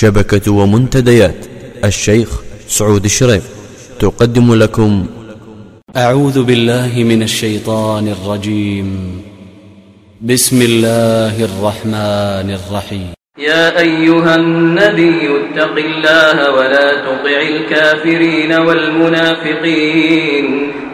شبكة ومنتديات. الشيخ سعود الشريف تقدم لكم. أعوذ بالله من الشيطان الرجيم. بسم الله الرحمن الرحيم. يا أيها النبي اتق الله ولا تطع الكافرين والمنافقين.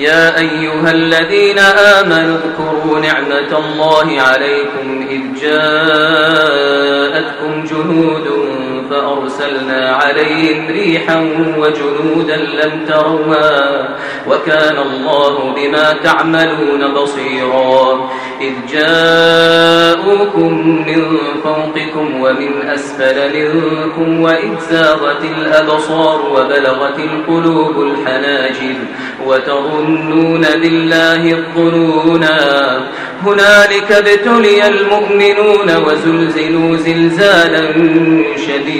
يا أيها الذين آمنوا اذكروا نعمة الله عليكم إذ جاءتكم جنود فأرسلنا عليهم ريحا وجنودا لم تروا وكان الله بما تعملون بصيرا إذ جاءوكم من فوقكم ومن أسفل منكم وإذ زاغت الأبصار وبلغت القلوب الحناجر وتظنون بالله الظنونا هنالك ابتلي المؤمنون وزلزلوا زلزالا شديدا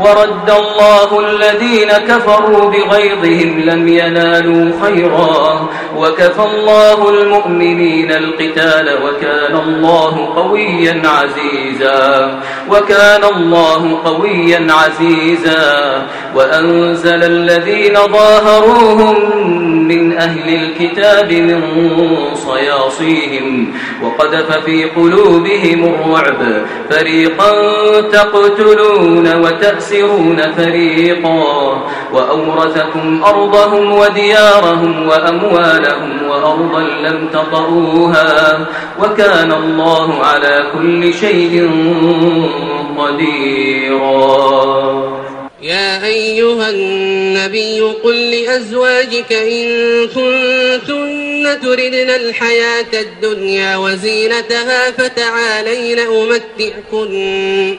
ورد الله الذين كفروا بغيظهم لم ينالوا خيرا. وكفى الله المؤمنين القتال وكان الله قويا عزيزا. وكان الله قويا عزيزا. وأنزل الذين ظاهروهم من أهل الكتاب من صياصيهم. وقذف في قلوبهم الرعب. فريقا تقتلون وتأسرون فريقا وأورثكم أرضهم وديارهم وأموالهم وأرضا لم تطروها وكان الله على كل شيء قديرا. يا أيها النبي قل لأزواجك إن كنتن تردن الحياة الدنيا وزينتها فتعالين أمتعكن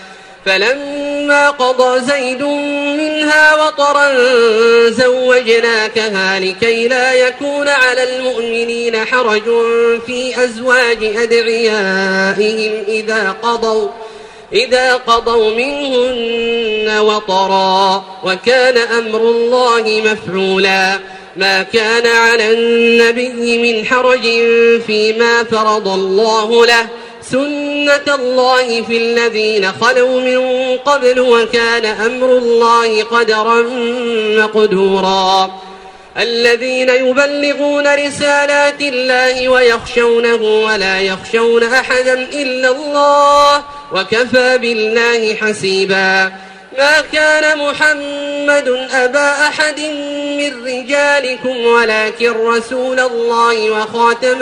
فلما قضى زيد منها وطرا زوجناكها لكي لا يكون على المؤمنين حرج في أزواج أدعيائهم إذا قضوا إذا قضوا منهن وطرا وكان أمر الله مفعولا. ما كان على النبي من حرج فيما فرض الله له. سنة الله في الذين خلوا من قبل وكان أمر الله قدرا مقدورا. الذين يبلغون رسالات الله ويخشونه ولا يخشون أحدا إلا الله وكفى بالله حسيبا. ما كان محمد أبا أحد من رجالكم ولكن رسول الله وخاتم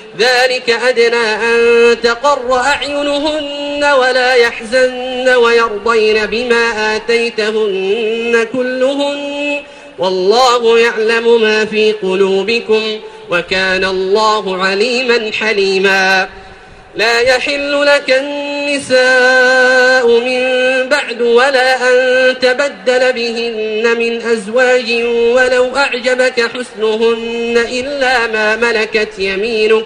ذلك أدنى أن تقر أعينهن ولا يحزن ويرضين بما آتيتهن كلهن والله يعلم ما في قلوبكم وكان الله عليما حليما. لا يحل لك النساء من بعد ولا أن تبدل بهن من أزواج ولو أعجبك حسنهن إلا ما ملكت يمينك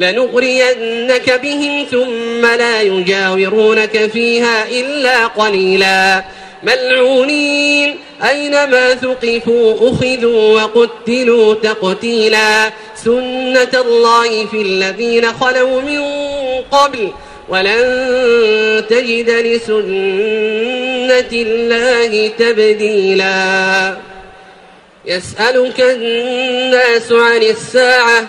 لنغرينك بهم ثم لا يجاورونك فيها إلا قليلا. ملعونين أينما ثقفوا أخذوا وقتلوا تقتيلا. سنة الله في الذين خلوا من قبل ولن تجد لسنة الله تبديلا. يسألك الناس عن الساعة